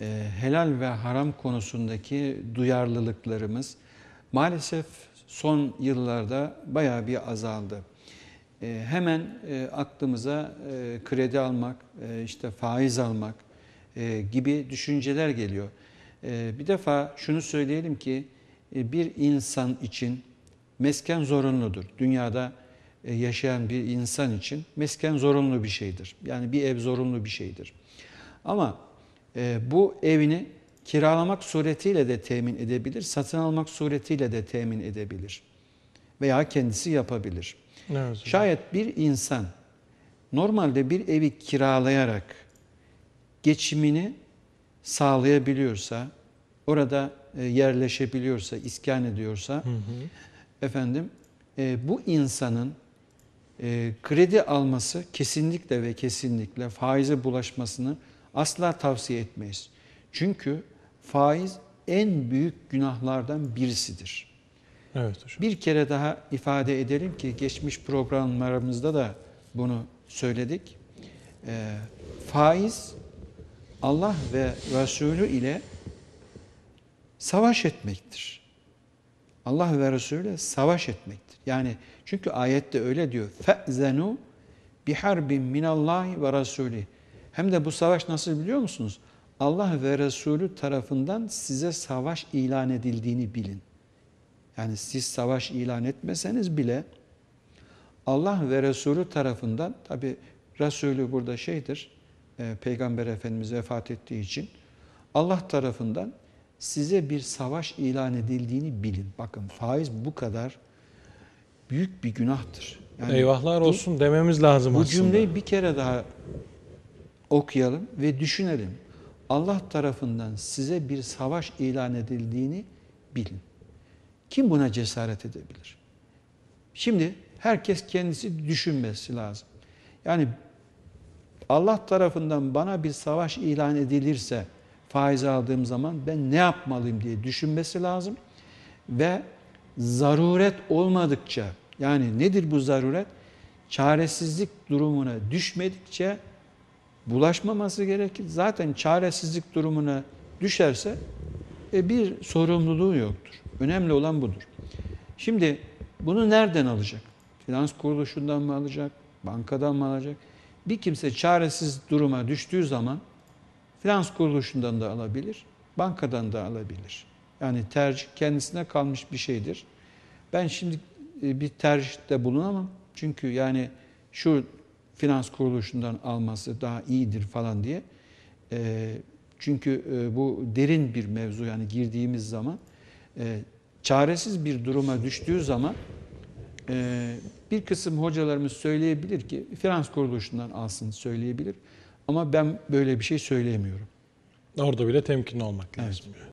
e, helal ve haram konusundaki duyarlılıklarımız maalesef son yıllarda bayağı bir azaldı. E, hemen e, aklımıza kredi almak, işte faiz almak gibi düşünceler geliyor. Bir defa şunu söyleyelim ki bir insan için mesken zorunludur. Dünyada yaşayan bir insan için mesken zorunlu bir şeydir. Yani bir ev zorunlu bir şeydir. Ama e, bu evini kiralamak suretiyle de temin edebilir, satın almak suretiyle de temin edebilir. Veya kendisi yapabilir. Evet. Şayet bir insan normalde bir evi kiralayarak geçimini sağlayabiliyorsa, orada e, yerleşebiliyorsa, iskan ediyorsa, Hı hı. efendim e, bu insanın e, kredi alması kesinlikle ve kesinlikle faize bulaşmasını asla tavsiye etmeyiz. Çünkü faiz en büyük günahlardan birisidir. Evet hocam. Bir kere daha ifade edelim ki geçmiş programlarımızda da bunu söyledik. Ee, faiz Allah ve Resulü ile savaş etmektir. Allah ve Resulü ile savaş etmektir. Yani çünkü ayette öyle diyor. Fe'zenu biharbin minallahi ve Resulü. Hem de bu savaş nasıl biliyor musunuz? Allah ve Resulü tarafından size savaş ilan edildiğini bilin. Yani siz savaş ilan etmeseniz bile Allah ve Resulü tarafından tabi Resulü burada şeydir, e, Peygamber Efendimiz vefat ettiği için Allah tarafından size bir savaş ilan edildiğini bilin. Bakın faiz bu kadar büyük bir günahtır. Yani Eyvahlar bu- olsun dememiz lazım bu aslında. cümleyi bir kere daha okuyalım ve düşünelim. Allah tarafından size bir savaş ilan edildiğini bilin. Kim buna cesaret edebilir? Şimdi herkes kendisi düşünmesi lazım. Yani Allah tarafından bana bir savaş ilan edilirse faiz aldığım zaman ben ne yapmalıyım diye düşünmesi lazım. Ve zaruret olmadıkça yani nedir bu zaruret? Çaresizlik durumuna düşmedikçe bulaşmaması gerekir. Zaten çaresizlik durumuna düşerse e, bir sorumluluğu yoktur. Önemli olan budur. Şimdi bunu nereden alacak? Finans kuruluşundan mı alacak? Bankadan mı alacak? Bir kimse çaresiz duruma düştüğü zaman finans kuruluşundan da alabilir, bankadan da alabilir. Yani tercih kendisine kalmış bir şeydir. Ben şimdi e, bir tercihte bulunamam. Çünkü yani şu finans kuruluşundan alması daha iyidir falan diye. E, çünkü e, bu derin bir mevzu yani girdiğimiz zaman e, çaresiz bir duruma düştüğü zaman e, bir kısım hocalarımız söyleyebilir ki finans kuruluşundan alsın söyleyebilir. Ama ben böyle bir şey söyleyemiyorum. Orada bile temkinli olmak Evet. lazım. yani.